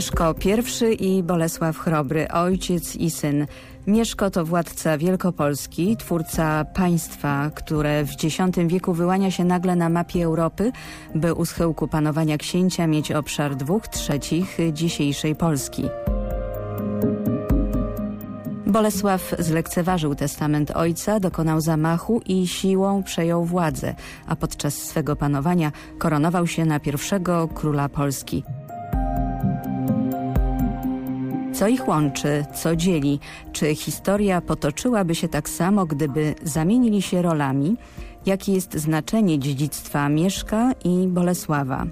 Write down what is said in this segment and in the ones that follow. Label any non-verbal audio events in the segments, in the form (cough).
Mieszko I i Bolesław Chrobry, ojciec i syn. Mieszko to władca Wielkopolski, twórca państwa, które w X wieku wyłania się nagle na mapie Europy, by u schyłku panowania księcia mieć obszar dwóch trzecich dzisiejszej Polski. Bolesław zlekceważył testament ojca, dokonał zamachu i siłą przejął władzę, a podczas swego panowania koronował się na pierwszego króla Polski. Co ich łączy, co dzieli? Czy historia potoczyłaby się tak samo, gdyby zamienili się rolami? Jakie jest znaczenie dziedzictwa Mieszka i Bolesława?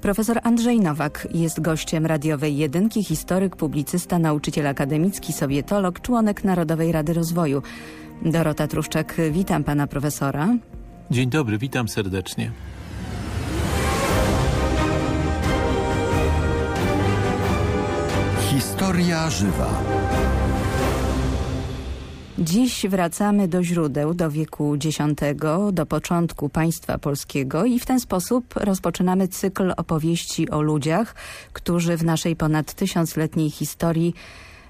Profesor Andrzej Nowak jest gościem radiowej jedynki, historyk, publicysta, nauczyciel akademicki, sowietolog, członek Narodowej Rady Rozwoju. Dorota Truszczak, witam pana profesora. Dzień dobry, witam serdecznie. Historia żywa. Dziś wracamy do źródeł, do wieku X, do początku państwa polskiego i w ten sposób rozpoczynamy cykl opowieści o ludziach, którzy w naszej ponad tysiącletniej historii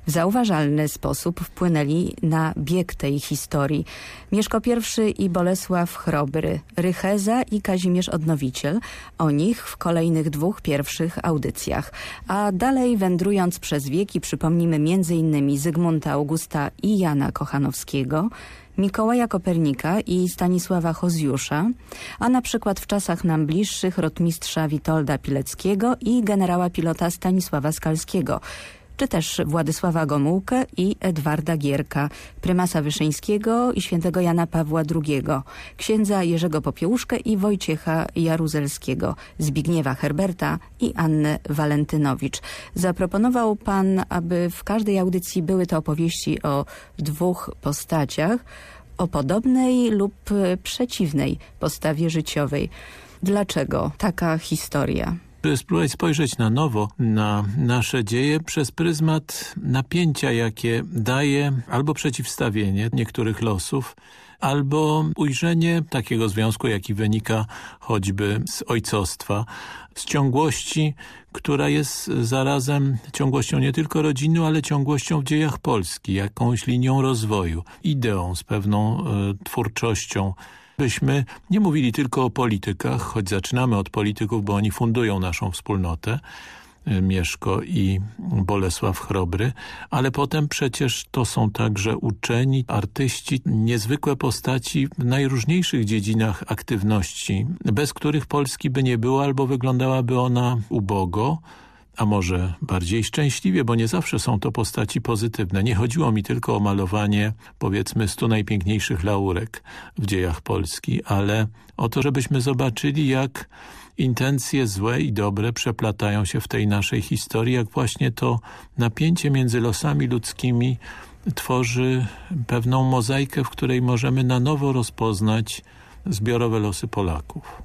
w zauważalny sposób wpłynęli na bieg tej historii. Mieszko I i Bolesław Chrobry, Rycheza i Kazimierz Odnowiciel. O nich w kolejnych dwóch pierwszych audycjach. A dalej wędrując przez wieki przypomnimy m.in. Zygmunta Augusta i Jana Kochanowskiego, Mikołaja Kopernika i Stanisława Hozjusza, a na przykład w czasach nam bliższych rotmistrza Witolda Pileckiego i generała pilota Stanisława Skalskiego – czy też Władysława Gomułkę i Edwarda Gierka, prymasa Wyszyńskiego i świętego Jana Pawła II, księdza Jerzego Popiełuszkę i Wojciecha Jaruzelskiego, Zbigniewa Herberta i Annę Walentynowicz. Zaproponował pan, aby w każdej audycji były to opowieści o dwóch postaciach, o podobnej lub przeciwnej postawie życiowej. Dlaczego taka historia? Spróbować spojrzeć na nowo na nasze dzieje przez pryzmat napięcia, jakie daje albo przeciwstawienie niektórych losów, albo ujrzenie takiego związku, jaki wynika choćby z ojcostwa, z ciągłości, która jest zarazem ciągłością nie tylko rodzinną, ale ciągłością w dziejach Polski, jakąś linią rozwoju, ideą, z pewną e, twórczością, byśmy nie mówili tylko o politykach, choć zaczynamy od polityków, bo oni fundują naszą wspólnotę, y, Mieszko i Bolesław Chrobry, ale potem przecież to są także uczeni, artyści, niezwykłe postaci w najróżniejszych dziedzinach aktywności, bez których Polski by nie było albo wyglądałaby ona ubogo, a może bardziej szczęśliwie, bo nie zawsze są to postaci pozytywne. Nie chodziło mi tylko o malowanie powiedzmy stu najpiękniejszych laurek w dziejach Polski, ale o to, żebyśmy zobaczyli jak intencje złe i dobre przeplatają się w tej naszej historii, jak właśnie to napięcie między losami ludzkimi tworzy pewną mozaikę, w której możemy na nowo rozpoznać zbiorowe losy Polaków.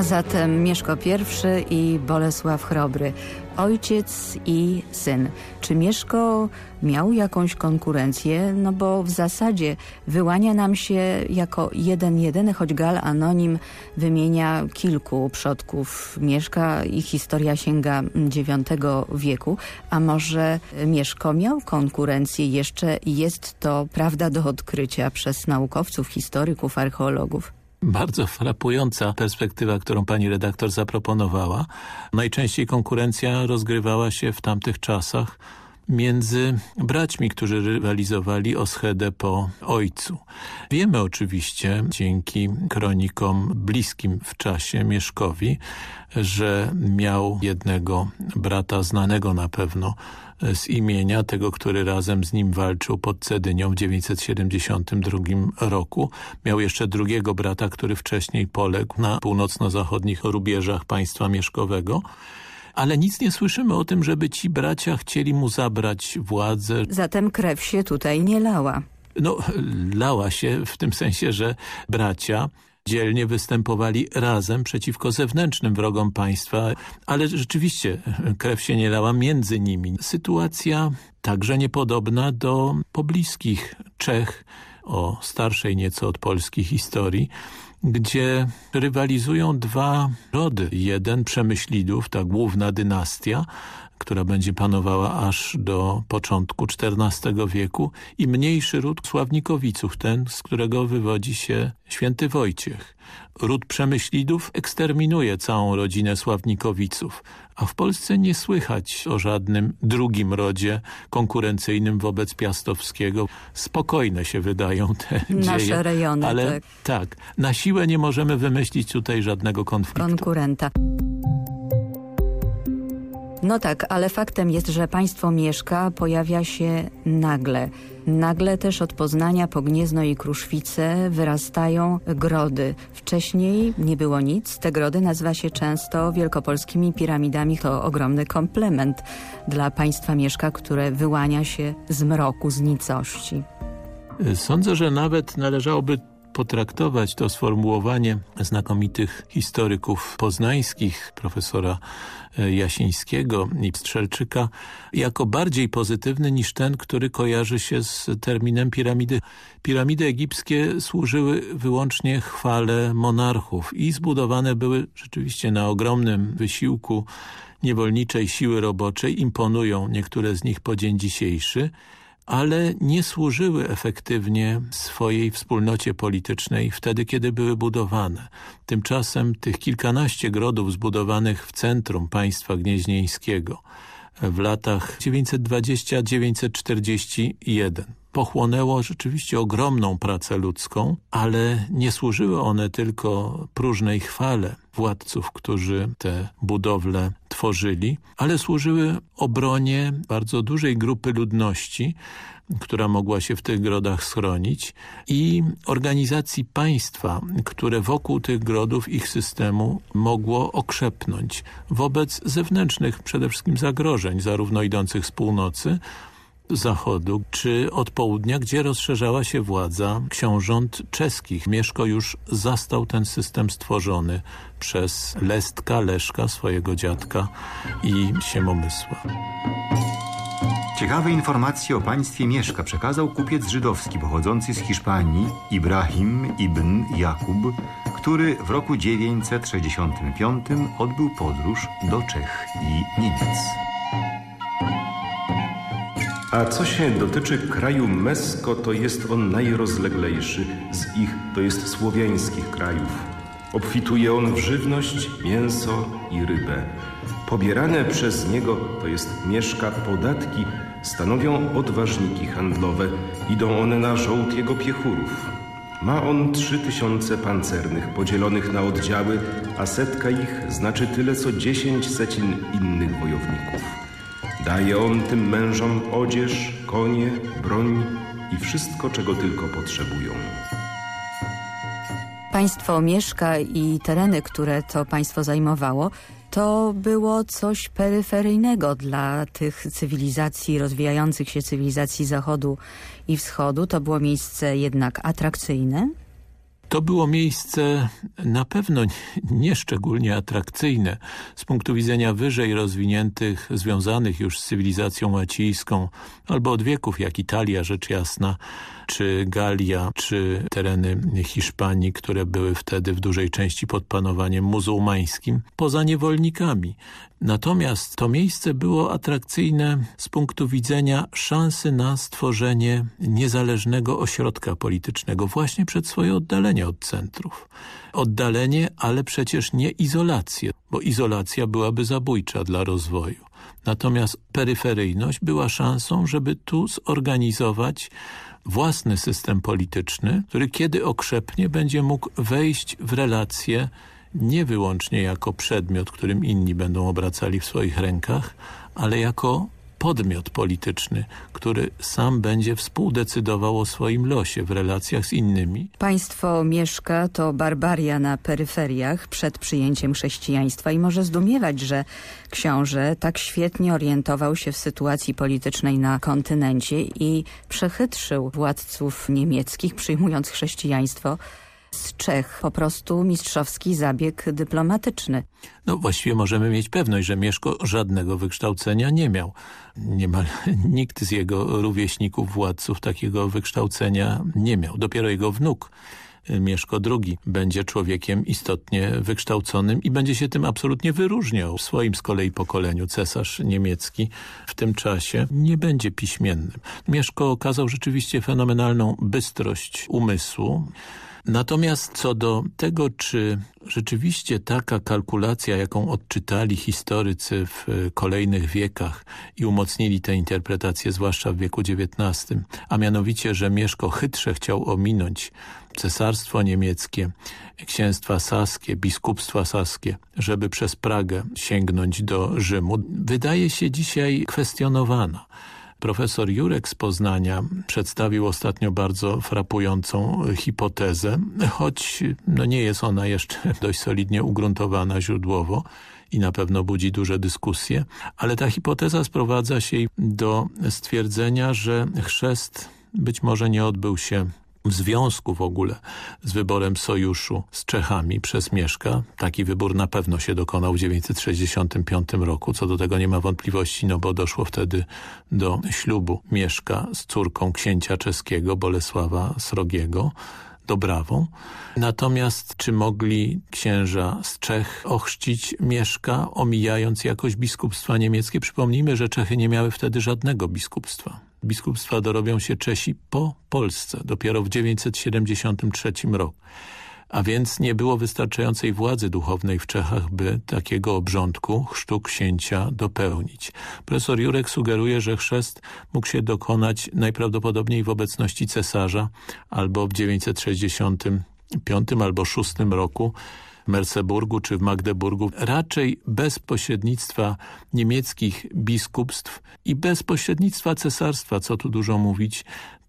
A zatem Mieszko I i Bolesław Chrobry, ojciec i syn. Czy Mieszko miał jakąś konkurencję? No bo w zasadzie wyłania nam się jako jeden jedyny, choć Gal Anonim wymienia kilku przodków Mieszka. Ich historia sięga IX wieku. A może Mieszko miał konkurencję jeszcze i jest to prawda do odkrycia przez naukowców, historyków, archeologów? Bardzo frapująca perspektywa, którą pani redaktor zaproponowała. Najczęściej konkurencja rozgrywała się w tamtych czasach między braćmi, którzy rywalizowali o schedę po ojcu. Wiemy oczywiście dzięki kronikom bliskim w czasie Mieszkowi, że miał jednego brata znanego na pewno z imienia tego, który razem z nim walczył pod Cedynią w 972 roku. Miał jeszcze drugiego brata, który wcześniej poległ na północno-zachodnich rubieżach państwa mieszkowego ale nic nie słyszymy o tym, żeby ci bracia chcieli mu zabrać władzę. Zatem krew się tutaj nie lała. No, lała się w tym sensie, że bracia dzielnie występowali razem przeciwko zewnętrznym wrogom państwa, ale rzeczywiście krew się nie lała między nimi. Sytuacja także niepodobna do pobliskich Czech o starszej nieco od polskiej historii, gdzie rywalizują dwa rody. Jeden Przemyślidów, ta główna dynastia, która będzie panowała aż do początku XIV wieku i mniejszy ród Sławnikowiców, ten, z którego wywodzi się święty Wojciech. Ród Przemyślidów eksterminuje całą rodzinę Sławnikowiców, a w Polsce nie słychać o żadnym drugim rodzie konkurencyjnym wobec Piastowskiego. Spokojne się wydają te Nasze dzieje, rejony, ale tak. tak, na siłę nie możemy wymyślić tutaj żadnego konfliktu. konkurenta. No tak, ale faktem jest, że państwo Mieszka pojawia się nagle. Nagle też od Poznania po Gniezno i Kruszwice wyrastają grody. Wcześniej nie było nic. Te grody nazywa się często wielkopolskimi piramidami. To ogromny komplement dla państwa Mieszka, które wyłania się z mroku, z nicości. Sądzę, że nawet należałoby potraktować to sformułowanie znakomitych historyków poznańskich, profesora e, Jasińskiego i Strzelczyka, jako bardziej pozytywny niż ten, który kojarzy się z terminem piramidy. Piramidy egipskie służyły wyłącznie chwale monarchów i zbudowane były rzeczywiście na ogromnym wysiłku niewolniczej siły roboczej. Imponują niektóre z nich po dzień dzisiejszy ale nie służyły efektywnie swojej wspólnocie politycznej wtedy, kiedy były budowane. Tymczasem tych kilkanaście grodów zbudowanych w centrum państwa gnieźnieńskiego w latach 920-941 pochłonęło rzeczywiście ogromną pracę ludzką, ale nie służyły one tylko próżnej chwale władców, którzy te budowle tworzyli, ale służyły obronie bardzo dużej grupy ludności, która mogła się w tych grodach schronić i organizacji państwa, które wokół tych grodów ich systemu mogło okrzepnąć wobec zewnętrznych przede wszystkim zagrożeń, zarówno idących z północy, zachodu czy od południa, gdzie rozszerzała się władza książąt czeskich. Mieszko już zastał ten system stworzony przez Lestka, Leszka, swojego dziadka i Siemomysła. Ciekawe informacje o państwie Mieszka przekazał kupiec żydowski pochodzący z Hiszpanii Ibrahim ibn Jakub, który w roku 965 odbył podróż do Czech i Niemiec. A co się dotyczy kraju Mesko, to jest on najrozleglejszy z ich, to jest słowiańskich krajów. Obfituje on w żywność, mięso i rybę. Pobierane przez niego, to jest mieszka podatki, stanowią odważniki handlowe. Idą one na żołd jego piechurów. Ma on trzy tysiące pancernych podzielonych na oddziały, a setka ich znaczy tyle co dziesięć secin innych wojowników. Daje on tym mężom odzież, konie, broń i wszystko, czego tylko potrzebują. Państwo Mieszka i tereny, które to państwo zajmowało, to było coś peryferyjnego dla tych cywilizacji, rozwijających się cywilizacji Zachodu i Wschodu. To było miejsce jednak atrakcyjne. To było miejsce na pewno nieszczególnie atrakcyjne z punktu widzenia wyżej rozwiniętych, związanych już z cywilizacją łacińską, albo od wieków jak Italia, rzecz jasna, czy Galia, czy tereny Hiszpanii, które były wtedy w dużej części pod panowaniem muzułmańskim, poza niewolnikami. Natomiast to miejsce było atrakcyjne z punktu widzenia szansy na stworzenie niezależnego ośrodka politycznego właśnie przed swoje oddalenie od centrów. Oddalenie, ale przecież nie izolację, bo izolacja byłaby zabójcza dla rozwoju. Natomiast peryferyjność była szansą, żeby tu zorganizować własny system polityczny, który kiedy okrzepnie będzie mógł wejść w relacje nie wyłącznie jako przedmiot, którym inni będą obracali w swoich rękach, ale jako podmiot polityczny, który sam będzie współdecydował o swoim losie w relacjach z innymi. Państwo Mieszka to barbaria na peryferiach przed przyjęciem chrześcijaństwa i może zdumiewać, że książę tak świetnie orientował się w sytuacji politycznej na kontynencie i przechytrzył władców niemieckich, przyjmując chrześcijaństwo z Czech. Po prostu mistrzowski zabieg dyplomatyczny. No właściwie możemy mieć pewność, że Mieszko żadnego wykształcenia nie miał. Niemal (laughs) nikt z jego rówieśników, władców takiego wykształcenia nie miał. Dopiero jego wnuk Mieszko II będzie człowiekiem istotnie wykształconym i będzie się tym absolutnie wyróżniał. W swoim z kolei pokoleniu cesarz niemiecki w tym czasie nie będzie piśmiennym. Mieszko okazał rzeczywiście fenomenalną bystrość umysłu, Natomiast co do tego, czy rzeczywiście taka kalkulacja, jaką odczytali historycy w kolejnych wiekach i umocnili tę interpretację, zwłaszcza w wieku XIX, a mianowicie, że Mieszko chytrze chciał ominąć cesarstwo niemieckie, księstwa saskie, biskupstwa saskie, żeby przez Pragę sięgnąć do Rzymu, wydaje się dzisiaj kwestionowana. Profesor Jurek z Poznania przedstawił ostatnio bardzo frapującą hipotezę, choć no nie jest ona jeszcze (laughs) dość solidnie ugruntowana źródłowo i na pewno budzi duże dyskusje, ale ta hipoteza sprowadza się do stwierdzenia, że chrzest być może nie odbył się w związku w ogóle z wyborem sojuszu z Czechami przez Mieszka. Taki wybór na pewno się dokonał w 965 roku. Co do tego nie ma wątpliwości, no bo doszło wtedy do ślubu Mieszka z córką księcia czeskiego Bolesława Srogiego. Dobrawą. Natomiast czy mogli księża z Czech ochrzcić Mieszka, omijając jakoś biskupstwa niemieckie? Przypomnijmy, że Czechy nie miały wtedy żadnego biskupstwa biskupstwa dorobią się Czesi po Polsce, dopiero w 973 roku. A więc nie było wystarczającej władzy duchownej w Czechach, by takiego obrządku chrztu księcia dopełnić. Profesor Jurek sugeruje, że chrzest mógł się dokonać najprawdopodobniej w obecności cesarza albo w 965 albo 6 roku Merseburgu czy w Magdeburgu, raczej bez pośrednictwa niemieckich biskupstw i bez pośrednictwa cesarstwa, co tu dużo mówić,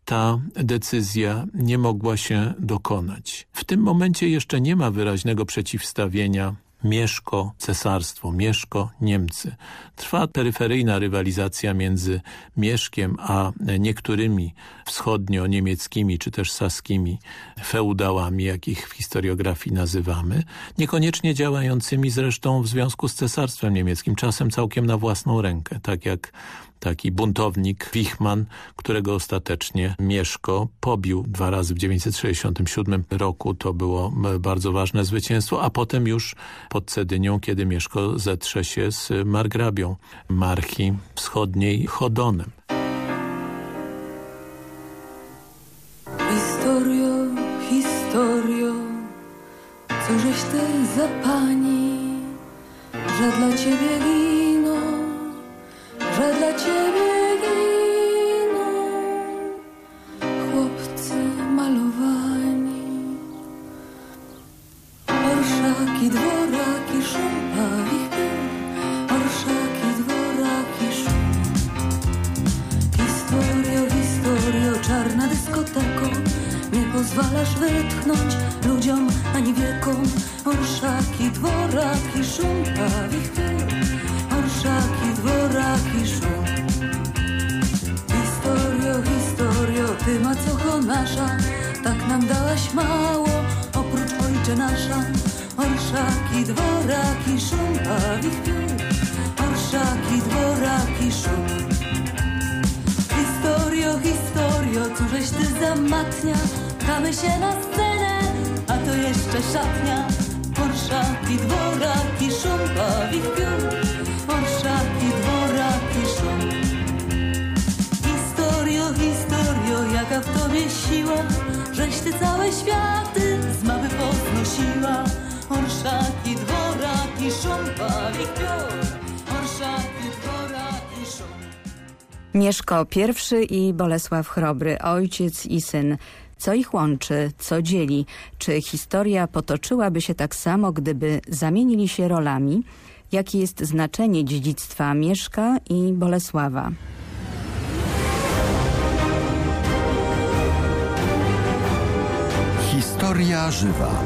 ta decyzja nie mogła się dokonać. W tym momencie jeszcze nie ma wyraźnego przeciwstawienia Mieszko, cesarstwo, Mieszko, Niemcy. Trwa peryferyjna rywalizacja między Mieszkiem a niektórymi wschodnio-niemieckimi czy też saskimi feudałami, jakich w historiografii nazywamy, niekoniecznie działającymi zresztą w związku z cesarstwem niemieckim, czasem całkiem na własną rękę, tak jak taki buntownik Wichman, którego ostatecznie Mieszko pobił dwa razy w 967 roku. To było bardzo ważne zwycięstwo, a potem już pod Cedynią, kiedy Mieszko zetrze się z margrabią Marchi Wschodniej Chodonem. Historio, historio, cóżeś ty za pani, że dla ciebie że dla ciebie giną chłopcy malowani. Orszaki, dworaki, szumpa, wichty, orszaki, dworaki, szum. Historio, historio, czarna dyskoteko, nie pozwalasz wytchnąć ludziom ani wiekom. Orszaki, dworaki, szumpa, wichty, orszaki, dworaki, szum. Historio, historio, ty macocho nasza, tak nam dałaś mało, oprócz ojcze nasza. Orszaki, dworaki, szum, pawich piór, orszaki, dworaki, szum. Historio, historio, cóżeś ty zamatnia, pchamy się na scenę, a to jeszcze szatnia. Orszaki, dworaki, szum, pawich piór, orszaki, jaka w tobie siła, żeś ty całe światy z mapy poznosiła. Orszaki, dworaki, szum, piór, orszaki, dworaki. Mieszko I i Bolesław Chrobry, ojciec i syn. Co ich łączy, co dzieli? Czy historia potoczyłaby się tak samo, gdyby zamienili się rolami? Jakie jest znaczenie dziedzictwa Mieszka i Bolesława? Historia żywa.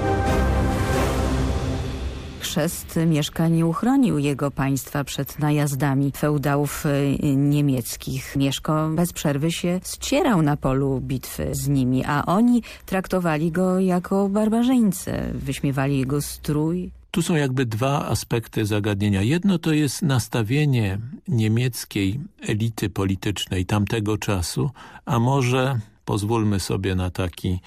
chrzest Mieszka nie uchronił jego państwa przed najazdami feudałów y, niemieckich. Mieszko bez przerwy się ścierał na polu bitwy z nimi, a oni traktowali go jako barbarzyńcę, wyśmiewali jego strój, tu są jakby dwa aspekty zagadnienia. Jedno to jest nastawienie niemieckiej elity politycznej tamtego czasu, a może pozwólmy sobie na taki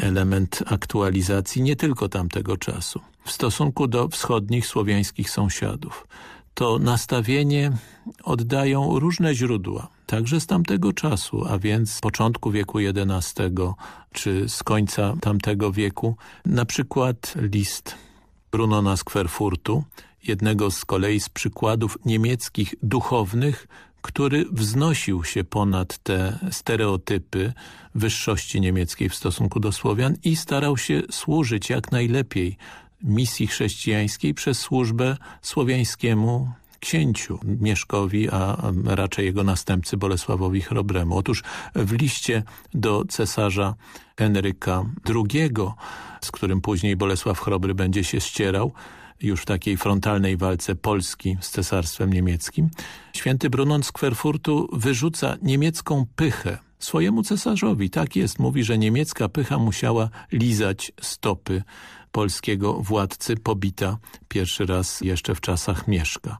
element aktualizacji nie tylko tamtego czasu. W stosunku do wschodnich słowiańskich sąsiadów. To nastawienie oddają różne źródła, także z tamtego czasu, a więc z początku wieku XI czy z końca tamtego wieku. Na przykład list Brunona z Querfurtu, jednego z kolei z przykładów niemieckich duchownych, który wznosił się ponad te stereotypy wyższości niemieckiej w stosunku do Słowian i starał się służyć jak najlepiej misji chrześcijańskiej przez służbę słowiańskiemu księciu Mieszkowi, a raczej jego następcy Bolesławowi Chrobremu. Otóż w liście do cesarza Henryka II, z którym później Bolesław Chrobry będzie się ścierał, już w takiej frontalnej walce Polski z cesarstwem niemieckim, święty Brunon z Kwerfurtu wyrzuca niemiecką pychę swojemu cesarzowi. Tak jest, mówi, że niemiecka pycha musiała lizać stopy polskiego władcy pobita pierwszy raz jeszcze w czasach Mieszka.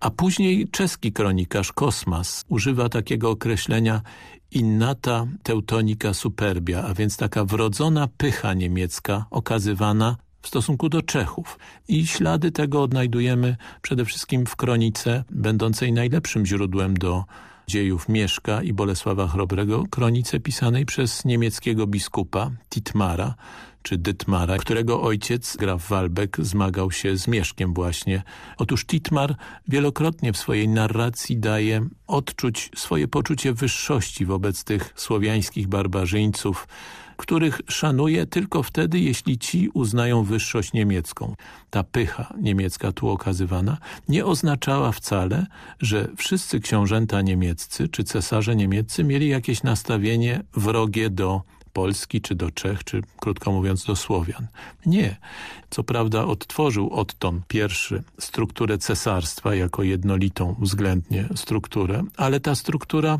A później czeski kronikarz Kosmas używa takiego określenia innata teutonika superbia, a więc taka wrodzona pycha niemiecka okazywana w stosunku do Czechów. I ślady tego odnajdujemy przede wszystkim w kronice, będącej najlepszym źródłem do dziejów Mieszka i Bolesława Chrobrego, kronice pisanej przez niemieckiego biskupa Titmara, czy Dytmara, którego ojciec, graf Walbeck, zmagał się z Mieszkiem właśnie. Otóż Titmar wielokrotnie w swojej narracji daje odczuć swoje poczucie wyższości wobec tych słowiańskich barbarzyńców, których szanuje tylko wtedy, jeśli ci uznają wyższość niemiecką. Ta pycha niemiecka tu okazywana nie oznaczała wcale, że wszyscy książęta niemieccy czy cesarze niemieccy mieli jakieś nastawienie wrogie do Polski, czy do Czech, czy krótko mówiąc do Słowian. Nie. Co prawda odtworzył Otton pierwszy strukturę cesarstwa jako jednolitą względnie strukturę, ale ta struktura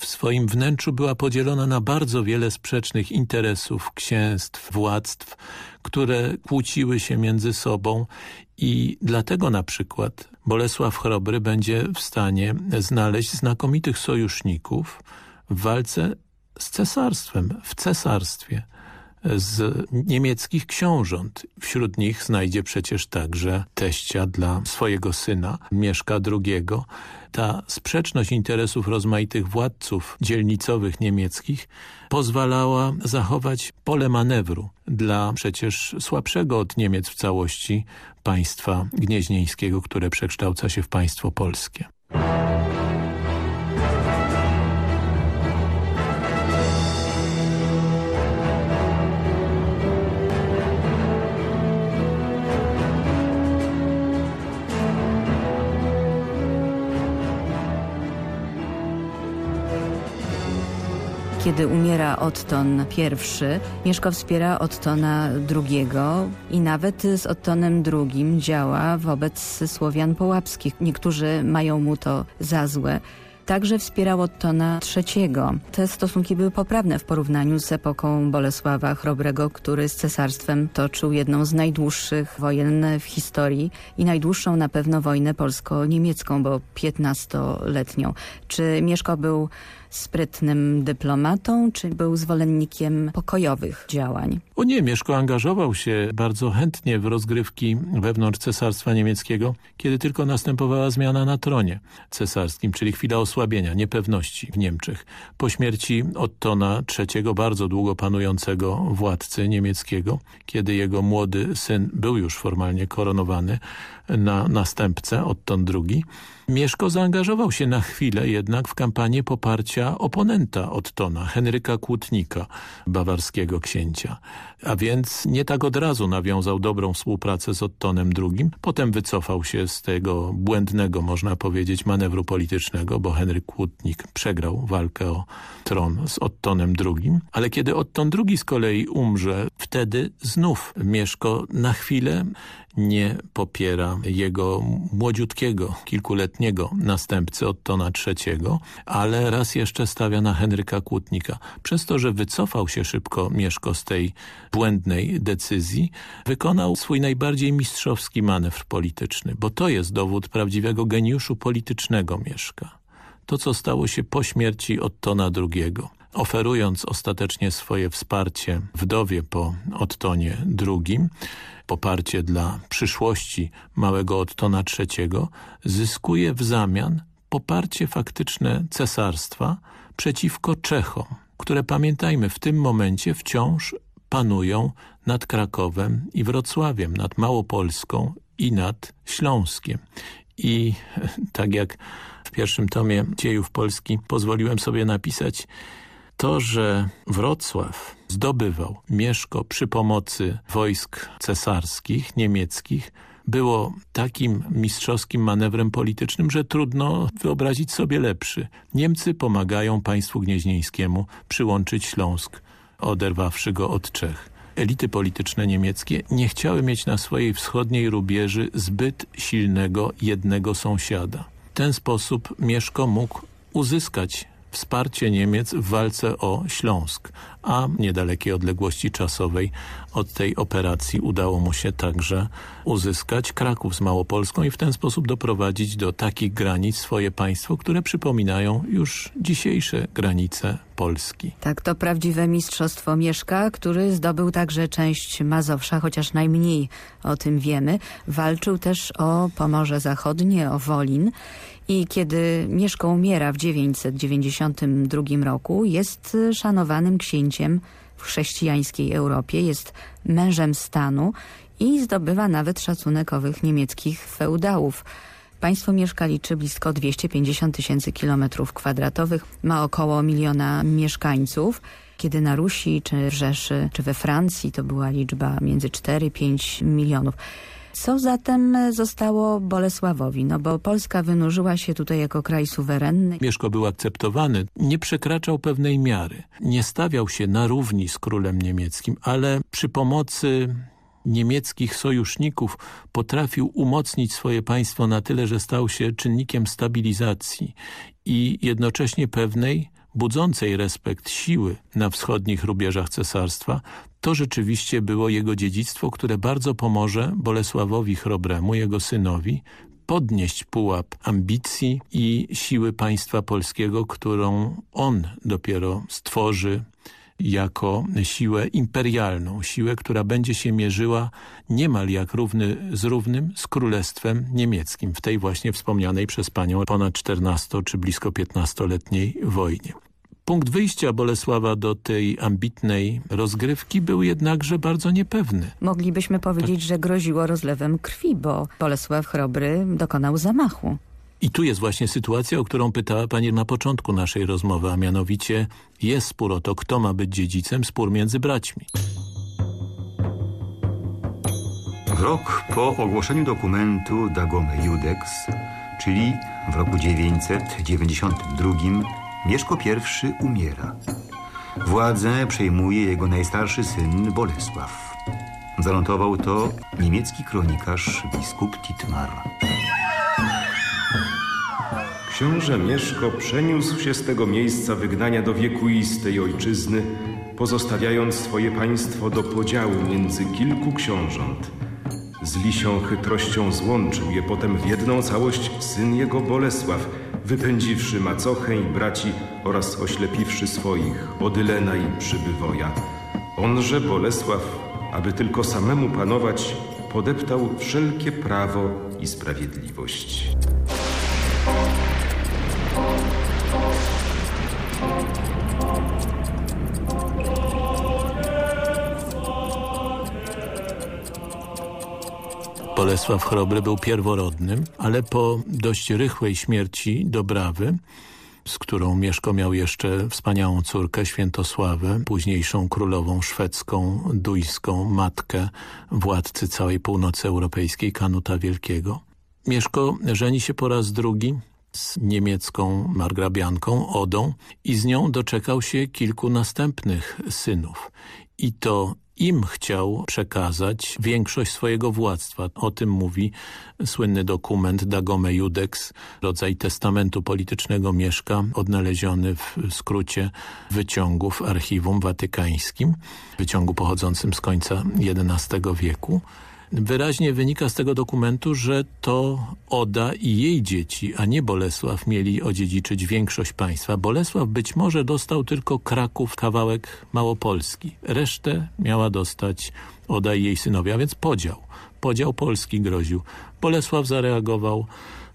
w swoim wnętrzu była podzielona na bardzo wiele sprzecznych interesów, księstw, władztw, które kłóciły się między sobą i dlatego na przykład Bolesław Chrobry będzie w stanie znaleźć znakomitych sojuszników w walce z cesarstwem, w cesarstwie, z niemieckich książąt. Wśród nich znajdzie przecież także teścia dla swojego syna, Mieszka II. Ta sprzeczność interesów rozmaitych władców dzielnicowych niemieckich pozwalała zachować pole manewru dla przecież słabszego od Niemiec w całości państwa gnieźnieńskiego, które przekształca się w państwo polskie. Kiedy umiera Otton I, Mieszko wspiera Ottona II i nawet z Ottonem II działa wobec Słowian połapskich. Niektórzy mają mu to za złe. Także wspierał Ottona III. Te stosunki były poprawne w porównaniu z epoką Bolesława Chrobrego, który z cesarstwem toczył jedną z najdłuższych wojen w historii i najdłuższą na pewno wojnę polsko-niemiecką, bo piętnastoletnią. Czy Mieszko był sprytnym dyplomatą, czy był zwolennikiem pokojowych działań? O nie, Mieszko angażował się bardzo chętnie w rozgrywki wewnątrz Cesarstwa Niemieckiego, kiedy tylko następowała zmiana na tronie cesarskim, czyli chwila osłabienia, niepewności w Niemczech. Po śmierci Ottona III, bardzo długo panującego władcy niemieckiego, kiedy jego młody syn był już formalnie koronowany na następcę, Otton II, Mieszko zaangażował się na chwilę jednak w kampanię poparcia oponenta Ottona, Henryka Kłutnika, bawarskiego księcia. A więc nie tak od razu nawiązał dobrą współpracę z Ottonem II. Potem wycofał się z tego błędnego, można powiedzieć, manewru politycznego, bo Henryk Kłutnik przegrał walkę o tron z Ottonem II. Ale kiedy Otton II z kolei umrze, wtedy znów Mieszko na chwilę nie popiera jego młodziutkiego, kilkuletniego następcy Ottona III, ale raz jeszcze stawia na Henryka Kłutnika. Przez to, że wycofał się szybko Mieszko z tej błędnej decyzji, wykonał swój najbardziej mistrzowski manewr polityczny, bo to jest dowód prawdziwego geniuszu politycznego Mieszka. To, co stało się po śmierci Ottona II oferując ostatecznie swoje wsparcie wdowie po Ottonie II, poparcie dla przyszłości małego Ottona III, zyskuje w zamian poparcie faktyczne cesarstwa przeciwko Czechom, które pamiętajmy w tym momencie wciąż panują nad Krakowem i Wrocławiem, nad Małopolską i nad Śląskiem. I (laughs) tak jak w pierwszym tomie dziejów Polski pozwoliłem sobie napisać, to, że Wrocław zdobywał Mieszko przy pomocy wojsk cesarskich, niemieckich, było takim mistrzowskim manewrem politycznym, że trudno wyobrazić sobie lepszy. Niemcy pomagają państwu gnieźnieńskiemu przyłączyć Śląsk, oderwawszy go od Czech. Elity polityczne niemieckie nie chciały mieć na swojej wschodniej rubieży zbyt silnego jednego sąsiada. W ten sposób Mieszko mógł uzyskać wsparcie Niemiec w walce o Śląsk, a niedalekiej odległości czasowej od tej operacji udało mu się także uzyskać Kraków z Małopolską i w ten sposób doprowadzić do takich granic swoje państwo, które przypominają już dzisiejsze granice Polski. Tak, to prawdziwe mistrzostwo Mieszka, który zdobył także część Mazowsza, chociaż najmniej o tym wiemy. Walczył też o Pomorze Zachodnie, o Wolin i kiedy Mieszko umiera w 992 roku, jest szanowanym księciem w chrześcijańskiej Europie, jest mężem stanu i zdobywa nawet szacunek owych niemieckich feudałów. Państwo mieszka liczy blisko 250 tysięcy kilometrów kwadratowych, ma około miliona mieszkańców. Kiedy na Rusi, czy w Rzeszy, czy we Francji to była liczba między 4-5 milionów. Co zatem zostało Bolesławowi? No bo Polska wynurzyła się tutaj jako kraj suwerenny. Mieszko był akceptowany, nie przekraczał pewnej miary. Nie stawiał się na równi z królem niemieckim, ale przy pomocy niemieckich sojuszników potrafił umocnić swoje państwo na tyle, że stał się czynnikiem stabilizacji i jednocześnie pewnej budzącej respekt siły na wschodnich rubieżach cesarstwa, to rzeczywiście było jego dziedzictwo, które bardzo pomoże Bolesławowi Chrobremu, jego synowi, podnieść pułap ambicji i siły państwa polskiego, którą on dopiero stworzy jako siłę imperialną, siłę, która będzie się mierzyła niemal jak równy z równym z Królestwem Niemieckim w tej właśnie wspomnianej przez panią ponad 14 czy blisko 15-letniej wojnie. Punkt wyjścia Bolesława do tej ambitnej rozgrywki był jednakże bardzo niepewny. Moglibyśmy powiedzieć, tak. że groziło rozlewem krwi, bo Bolesław Chrobry dokonał zamachu. I tu jest właśnie sytuacja, o którą pytała Pani na początku naszej rozmowy, a mianowicie jest spór o to, kto ma być dziedzicem, spór między braćmi. W rok po ogłoszeniu dokumentu Dagome Judex, czyli w roku 992 Mieszko I umiera. Władzę przejmuje jego najstarszy syn Bolesław. Zanotował to niemiecki kronikarz biskup Titmar. Książę Mieszko przeniósł się z tego miejsca wygnania do wiekuistej ojczyzny, pozostawiając swoje państwo do podziału między kilku książąt. Z lisią chytrością złączył je potem w jedną całość syn jego Bolesław – wypędziwszy macochę i braci oraz oślepiwszy swoich, Odylena i Przybywoja. Onże Bolesław, aby tylko samemu panować, podeptał wszelkie prawo i sprawiedliwość. Bolesław Chrobry był pierworodnym, ale po dość rychłej śmierci Dobrawy z którą Mieszko miał jeszcze wspaniałą córkę, Świętosławę, późniejszą królową szwedzką, dujską, matkę władcy całej północy europejskiej, Kanuta Wielkiego. Mieszko żeni się po raz drugi z niemiecką margrabianką Odą i z nią doczekał się kilku następnych synów. I to im chciał przekazać większość swojego władztwa. O tym mówi słynny dokument Dagome Judex, rodzaj testamentu politycznego Mieszka, odnaleziony w skrócie wyciągu w archiwum watykańskim, wyciągu pochodzącym z końca XI wieku. Wyraźnie wynika z tego dokumentu, że to Oda i jej dzieci, a nie Bolesław mieli odziedziczyć większość państwa. Bolesław być może dostał tylko Kraków, kawałek Małopolski. Resztę miała dostać Oda i jej synowie, a więc podział. Podział Polski groził. Bolesław zareagował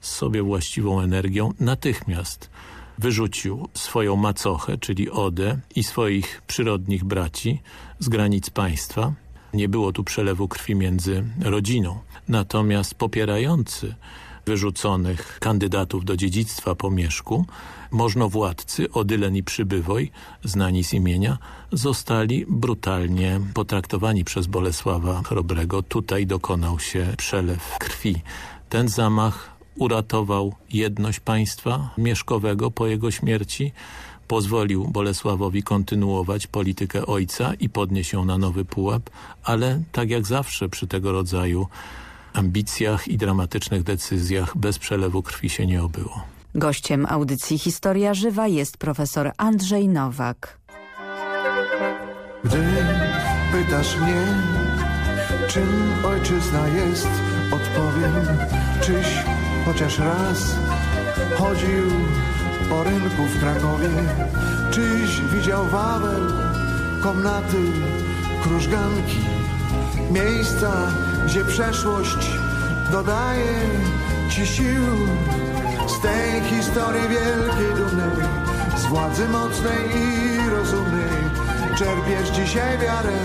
sobie właściwą energią natychmiast wyrzucił swoją macochę, czyli Odę i swoich przyrodnich braci z granic państwa nie było tu przelewu krwi między rodziną. Natomiast popierający wyrzuconych kandydatów do dziedzictwa po Mieszku, możnowładcy Odylen i Przybywoj, znani z imienia, zostali brutalnie potraktowani przez Bolesława Chrobrego. Tutaj dokonał się przelew krwi. Ten zamach uratował jedność państwa mieszkowego po jego śmierci, pozwolił Bolesławowi kontynuować politykę ojca i podnieść ją na nowy pułap, ale tak jak zawsze przy tego rodzaju ambicjach i dramatycznych decyzjach bez przelewu krwi się nie obyło. Gościem audycji Historia Żywa jest profesor Andrzej Nowak. Gdy pytasz mnie, czym ojczyzna jest, odpowiem, czyś chociaż raz chodził po rynku w Krakowie. Czyś widział Wawel, komnaty, krużganki Miejsca, gdzie przeszłość dodaje ci sił. Z tej historii wielkiej dumnej Z władzy mocnej i rozumnej Czerpiesz dzisiaj wiarę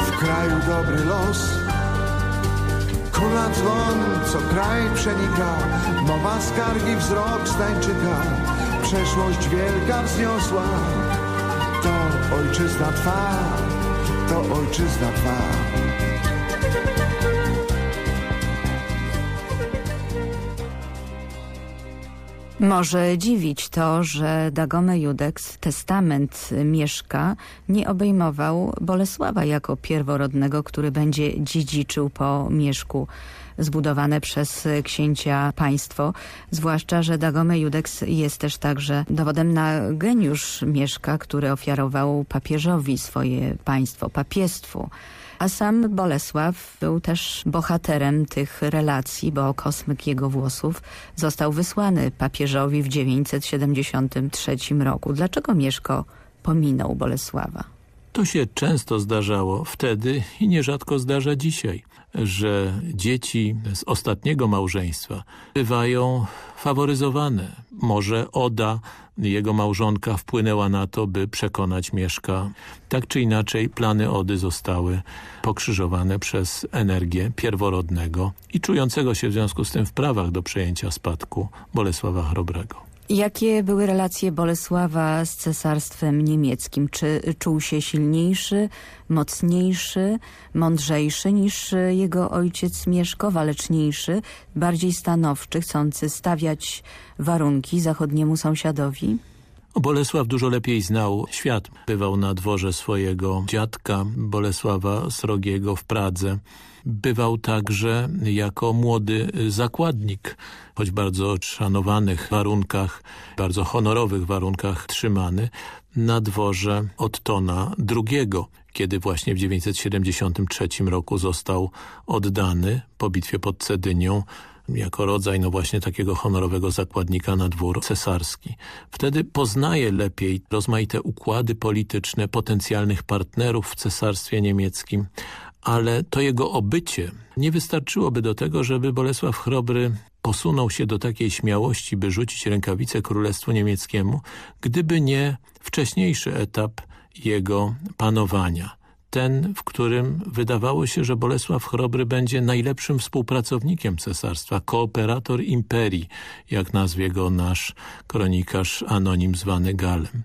W kraju dobry los Króla dzwon, co kraj przenika, mowa skargi, wzrok stańczyka, przeszłość wielka wzniosła. To ojczyzna twa, to ojczyzna twa. Może dziwić to, że Dagome Judex, testament Mieszka, nie obejmował Bolesława jako pierworodnego, który będzie dziedziczył po Mieszku zbudowane przez księcia państwo, zwłaszcza, że Dagome Judex jest też także dowodem na geniusz Mieszka, który ofiarował papieżowi swoje państwo, papiestwu. A sam Bolesław był też bohaterem tych relacji, bo kosmyk jego włosów został wysłany papieżowi w 973 roku. Dlaczego Mieszko pominął Bolesława? To się często zdarzało wtedy i nierzadko zdarza dzisiaj, że dzieci z ostatniego małżeństwa bywają faworyzowane. Może Oda, jego małżonka, wpłynęła na to, by przekonać Mieszka. Tak czy inaczej plany Ody zostały pokrzyżowane przez energię pierworodnego i czującego się w związku z tym w prawach do przejęcia spadku Bolesława Chrobrego. Jakie były relacje Bolesława z cesarstwem niemieckim? Czy czuł się silniejszy, mocniejszy, mądrzejszy niż jego ojciec Mieszko, waleczniejszy, bardziej stanowczy, chcący stawiać warunki zachodniemu sąsiadowi? Bolesław dużo lepiej znał świat. Bywał na dworze swojego dziadka Bolesława Srogiego w Pradze. Bywał także jako młody zakładnik, choć bardzo szanowanych warunkach, bardzo honorowych warunkach trzymany, na dworze Ottona II, kiedy właśnie w 973 roku został oddany po bitwie pod Cedynią jako rodzaj no właśnie takiego honorowego zakładnika na dwór cesarski. Wtedy poznaje lepiej rozmaite układy polityczne potencjalnych partnerów w cesarstwie niemieckim, ale to jego obycie nie wystarczyłoby do tego, żeby Bolesław Chrobry posunął się do takiej śmiałości, by rzucić rękawicę Królestwu Niemieckiemu, gdyby nie wcześniejszy etap jego panowania – ten, w którym wydawało się, że Bolesław Chrobry będzie najlepszym współpracownikiem cesarstwa, kooperator imperii, jak nazwie go nasz kronikarz anonim zwany Galem.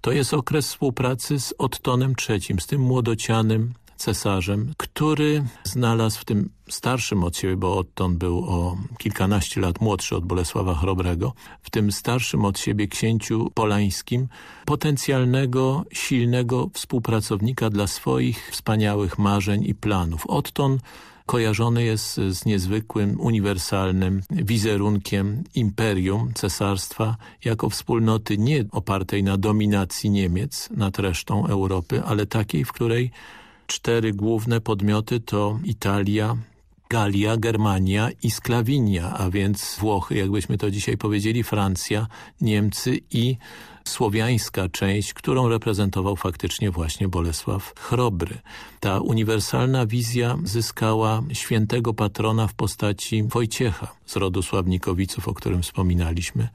To jest okres współpracy z Ottonem III, z tym młodocianym cesarzem, który znalazł w tym starszym od siebie, bo Otton był o kilkanaście lat młodszy od Bolesława Chrobrego, w tym starszym od siebie księciu polańskim, potencjalnego, silnego współpracownika dla swoich wspaniałych marzeń i planów. Otton kojarzony jest z niezwykłym, uniwersalnym wizerunkiem imperium, cesarstwa, jako wspólnoty nie opartej na dominacji Niemiec nad resztą Europy, ale takiej, w której cztery główne podmioty to Italia, Galia, Germania i Sklawinia, a więc Włochy, jakbyśmy to dzisiaj powiedzieli, Francja, Niemcy i słowiańska część, którą reprezentował faktycznie właśnie Bolesław Chrobry. Ta uniwersalna wizja zyskała świętego patrona w postaci Wojciecha z rodu Sławnikowiców, o którym wspominaliśmy.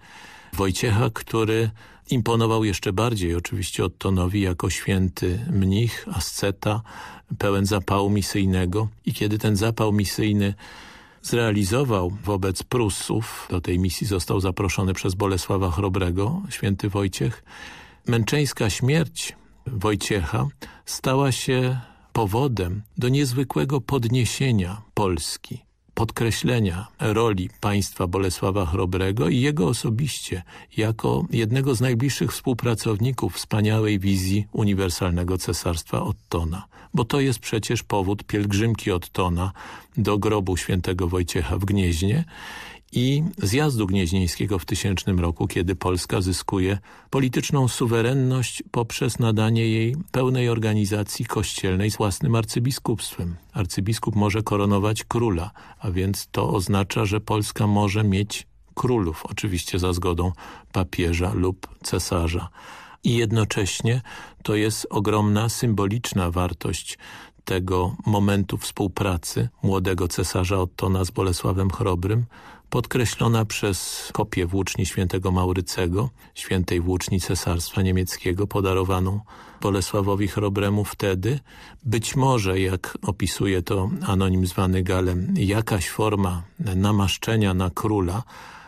Wojciecha, który imponował jeszcze bardziej oczywiście Ottonowi jako święty mnich, asceta, pełen zapału misyjnego. I kiedy ten zapał misyjny zrealizował wobec Prusów, do tej misji został zaproszony przez Bolesława Chrobrego, święty Wojciech, męczeńska śmierć Wojciecha stała się powodem do niezwykłego podniesienia Polski podkreślenia roli państwa Bolesława Chrobrego i jego osobiście jako jednego z najbliższych współpracowników wspaniałej wizji uniwersalnego cesarstwa Ottona. Bo to jest przecież powód pielgrzymki Ottona do grobu świętego Wojciecha w Gnieźnie i zjazdu gnieźnieńskiego w tysięcznym roku, kiedy Polska zyskuje polityczną suwerenność poprzez nadanie jej pełnej organizacji kościelnej z własnym arcybiskupstwem. Arcybiskup może koronować króla, a więc to oznacza, że Polska może mieć królów, oczywiście za zgodą papieża lub cesarza. I jednocześnie to jest ogromna symboliczna wartość tego momentu współpracy młodego cesarza Ottona z Bolesławem Chrobrym, podkreślona przez kopię włóczni świętego Maurycego, świętej włóczni Cesarstwa Niemieckiego, podarowaną Bolesławowi Chrobremu wtedy. Być może, jak opisuje to anonim zwany Galem, jakaś forma namaszczenia na króla,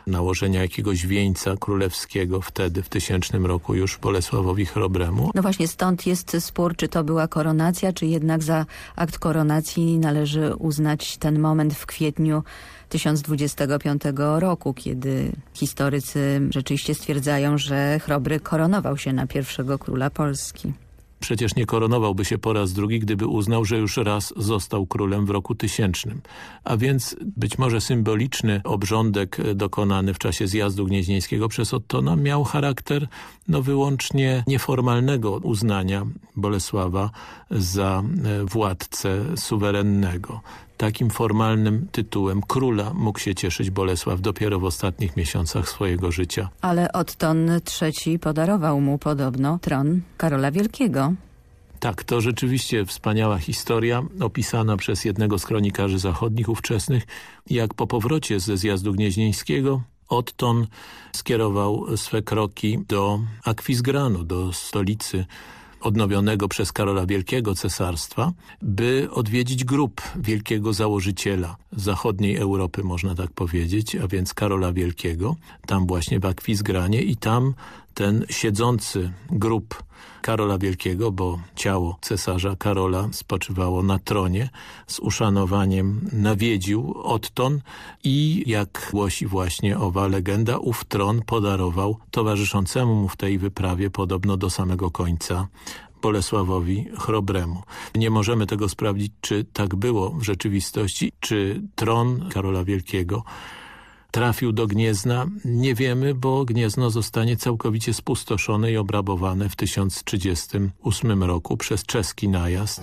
nałożenia jakiegoś wieńca królewskiego wtedy w tysięcznym roku już Bolesławowi Chrobremu. No właśnie stąd jest spór, czy to była koronacja, czy jednak za akt koronacji należy uznać ten moment w kwietniu 1025 roku, kiedy historycy rzeczywiście stwierdzają, że Chrobry koronował się na pierwszego króla Polski. Przecież nie koronowałby się po raz drugi, gdyby uznał, że już raz został królem w roku tysięcznym. A więc być może symboliczny obrządek dokonany w czasie zjazdu gnieźnieńskiego przez Ottona miał charakter no, wyłącznie nieformalnego uznania Bolesława za e, władcę suwerennego takim formalnym tytułem króla mógł się cieszyć Bolesław dopiero w ostatnich miesiącach swojego życia. Ale Otton III podarował mu podobno tron Karola Wielkiego. Tak, to rzeczywiście wspaniała historia opisana przez jednego z kronikarzy zachodnich ówczesnych, jak po powrocie ze zjazdu gnieźnieńskiego Otton skierował swe kroki do Akwizgranu, do stolicy odnowionego przez Karola Wielkiego cesarstwa, by odwiedzić grup wielkiego założyciela zachodniej Europy, można tak powiedzieć, a więc Karola Wielkiego, tam właśnie w Akwizgranie i tam ten siedzący grób Karola Wielkiego, bo ciało cesarza Karola spoczywało na tronie, z uszanowaniem nawiedził Otton i jak głosi właśnie owa legenda, ów tron podarował towarzyszącemu mu w tej wyprawie podobno do samego końca Bolesławowi Chrobremu. Nie możemy tego sprawdzić, czy tak było w rzeczywistości, czy tron Karola Wielkiego trafił do Gniezna, nie wiemy, bo Gniezno zostanie całkowicie spustoszone i obrabowane w 1038 roku przez czeski najazd.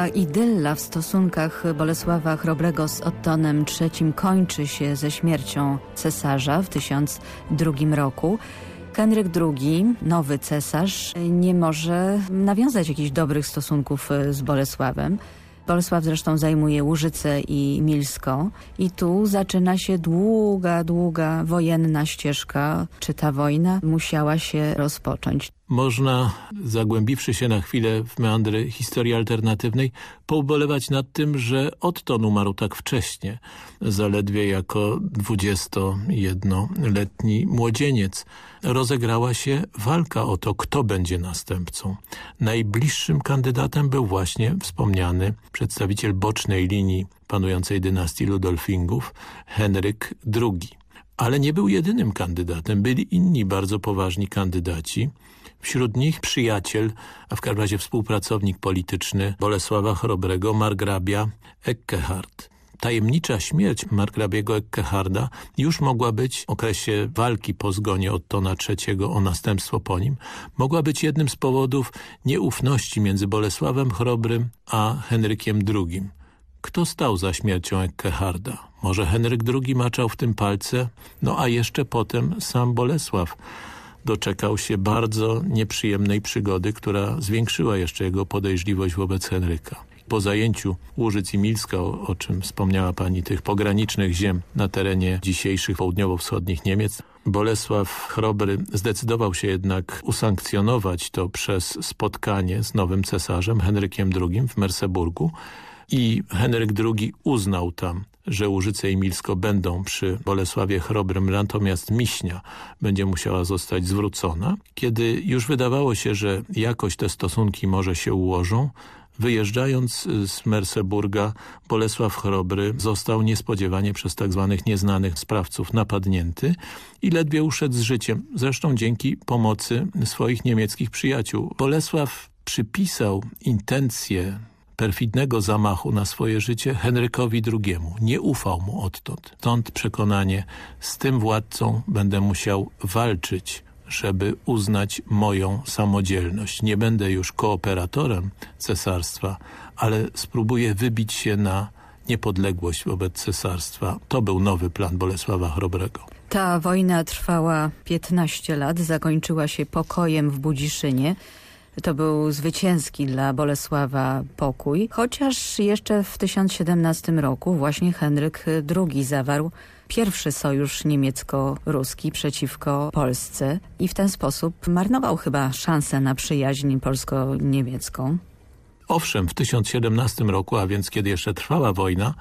Ta idylla w stosunkach Bolesława Chrobrego z Ottonem III kończy się ze śmiercią cesarza w 1002 roku. Henryk II, nowy cesarz, nie może nawiązać jakichś dobrych stosunków z Bolesławem. Bolesław zresztą zajmuje Łużyce i Milsko i tu zaczyna się długa, długa wojenna ścieżka. Czy ta wojna musiała się rozpocząć? Można, zagłębiwszy się na chwilę w meandry historii alternatywnej, poubolewać nad tym, że Otton umarł tak wcześnie, zaledwie jako 21-letni młodzieniec. Rozegrała się walka o to, kto będzie następcą. Najbliższym kandydatem był właśnie wspomniany przedstawiciel bocznej linii panującej dynastii Ludolfingów, Henryk II. Ale nie był jedynym kandydatem, byli inni bardzo poważni kandydaci. Wśród nich przyjaciel, a w każdym razie współpracownik polityczny Bolesława Chrobrego, margrabia Eckehard. Tajemnicza śmierć margrabiego Eckeharda już mogła być w okresie walki po zgonie Ottona III o następstwo po nim, mogła być jednym z powodów nieufności między Bolesławem Chrobrym a Henrykiem II. Kto stał za śmiercią Eckeharda? Może Henryk II maczał w tym palce? No a jeszcze potem sam Bolesław doczekał się bardzo nieprzyjemnej przygody, która zwiększyła jeszcze jego podejrzliwość wobec Henryka. Po zajęciu Łużyc i Milska, o, o czym wspomniała pani, tych pogranicznych ziem na terenie dzisiejszych południowo-wschodnich Niemiec, Bolesław Chrobry zdecydował się jednak usankcjonować to przez spotkanie z nowym cesarzem Henrykiem II w Merseburgu i Henryk II uznał tam że Łużyce i Milsko będą przy Bolesławie Chrobrym, natomiast Miśnia będzie musiała zostać zwrócona. Kiedy już wydawało się, że jakoś te stosunki może się ułożą, Wyjeżdżając z Merseburga, Bolesław Chrobry został niespodziewanie przez tzw. Tak nieznanych sprawców napadnięty i ledwie uszedł z życiem, zresztą dzięki pomocy swoich niemieckich przyjaciół. Bolesław przypisał intencje perfidnego zamachu na swoje życie Henrykowi II. Nie ufał mu odtąd. Stąd przekonanie, z tym władcą będę musiał walczyć, żeby uznać moją samodzielność. Nie będę już kooperatorem cesarstwa, ale spróbuję wybić się na niepodległość wobec cesarstwa. To był nowy plan Bolesława Chrobrego. Ta wojna trwała 15 lat, zakończyła się pokojem w Budziszynie. To był zwycięski dla Bolesława pokój, chociaż jeszcze w 1017 roku właśnie Henryk II zawarł pierwszy sojusz niemiecko-ruski przeciwko Polsce i w ten sposób marnował chyba szansę na przyjaźń polsko-niemiecką. Owszem, w 1017 roku, a więc kiedy jeszcze trwała wojna,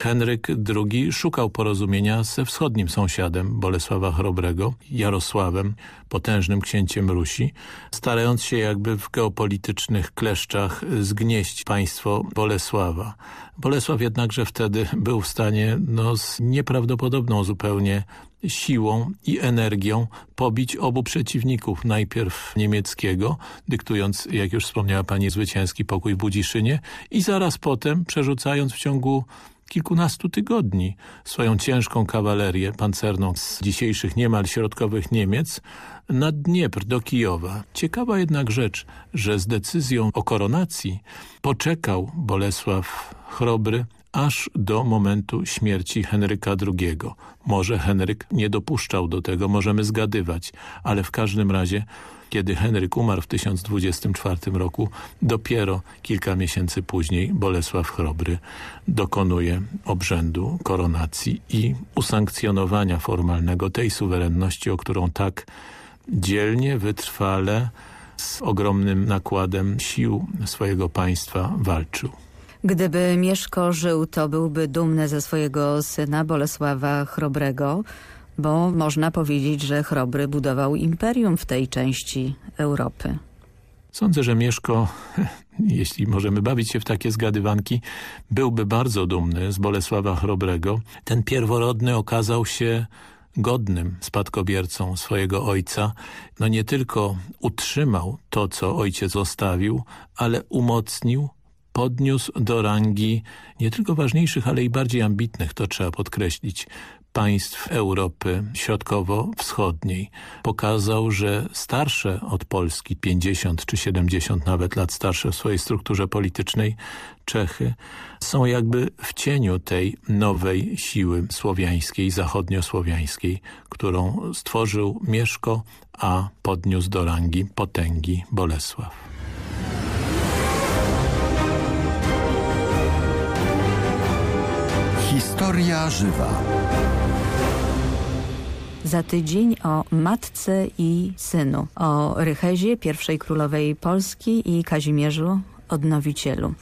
Henryk II szukał porozumienia ze wschodnim sąsiadem Bolesława Chrobrego, Jarosławem, potężnym księciem Rusi, starając się jakby w geopolitycznych kleszczach zgnieść państwo Bolesława. Bolesław jednakże wtedy był w stanie no, z nieprawdopodobną zupełnie siłą i energią pobić obu przeciwników. Najpierw niemieckiego, dyktując, jak już wspomniała pani, zwycięski pokój w Budziszynie i zaraz potem przerzucając w ciągu kilkunastu tygodni swoją ciężką kawalerię pancerną z dzisiejszych niemal środkowych Niemiec na Dniepr do Kijowa. Ciekawa jednak rzecz, że z decyzją o koronacji poczekał Bolesław Chrobry aż do momentu śmierci Henryka II. Może Henryk nie dopuszczał do tego, możemy zgadywać, ale w każdym razie kiedy Henryk umarł w 1024 roku, dopiero kilka miesięcy później Bolesław Chrobry dokonuje obrzędu koronacji i usankcjonowania formalnego tej suwerenności, o którą tak dzielnie, wytrwale, z ogromnym nakładem sił swojego państwa walczył. Gdyby Mieszko żył, to byłby dumny ze swojego syna Bolesława Chrobrego, bo można powiedzieć, że Chrobry budował imperium w tej części Europy. Sądzę, że Mieszko, (laughs) jeśli możemy bawić się w takie zgadywanki, byłby bardzo dumny z Bolesława Chrobrego. Ten pierworodny okazał się godnym spadkobiercą swojego ojca, no nie tylko utrzymał to, co ojciec zostawił, ale umocnił, podniósł do rangi nie tylko ważniejszych, ale i bardziej ambitnych, to trzeba podkreślić, państw Europy Środkowo-Wschodniej. Pokazał, że starsze od Polski, 50 czy 70 nawet lat starsze w swojej strukturze politycznej, Czechy, są jakby w cieniu tej nowej siły słowiańskiej, zachodniosłowiańskiej, którą stworzył Mieszko, a podniósł do rangi potęgi Bolesław. Historia żywa. Za tydzień o matce i synu, o Rychezie, pierwszej królowej Polski i Kazimierzu Odnowicielu.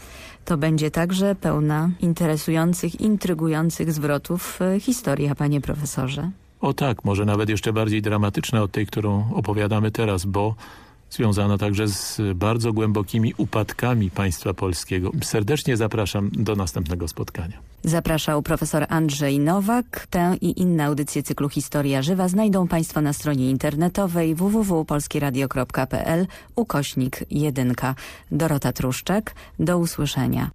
To będzie także pełna interesujących, intrygujących zwrotów e, historia, panie profesorze. O tak, może nawet jeszcze bardziej dramatyczna od tej, którą opowiadamy teraz, bo związana także z bardzo głębokimi upadkami państwa polskiego. Serdecznie zapraszam do następnego spotkania. Zapraszał profesor Andrzej Nowak. Tę i inne audycje cyklu Historia Żywa znajdą Państwo na stronie internetowej www.polskieradio.pl ukośnik 1. Dorota Truszczak. Do usłyszenia.